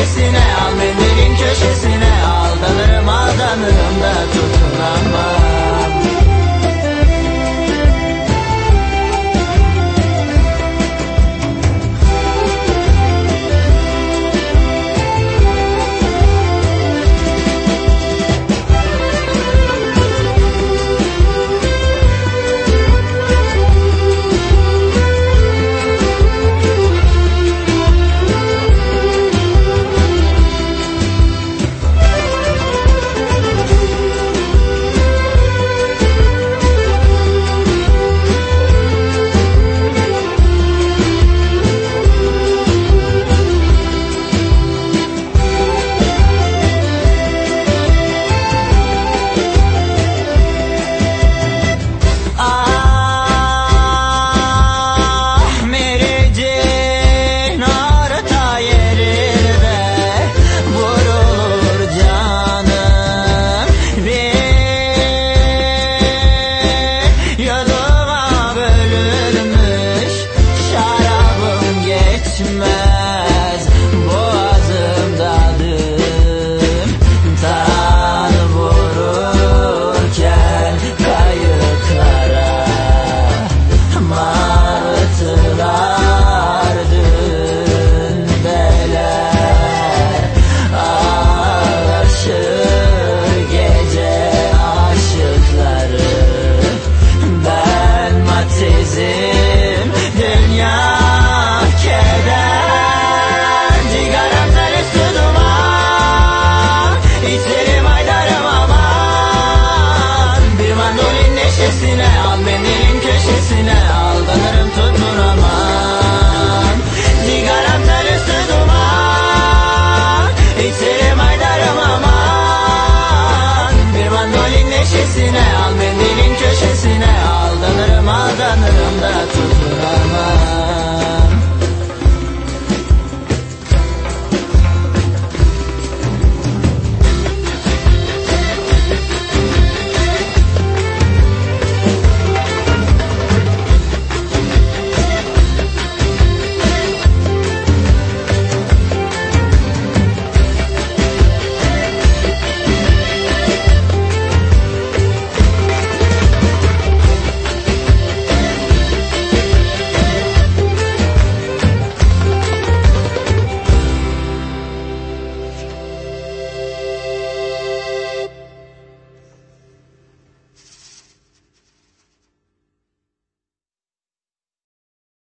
neşesine Al mendilin Esine al beni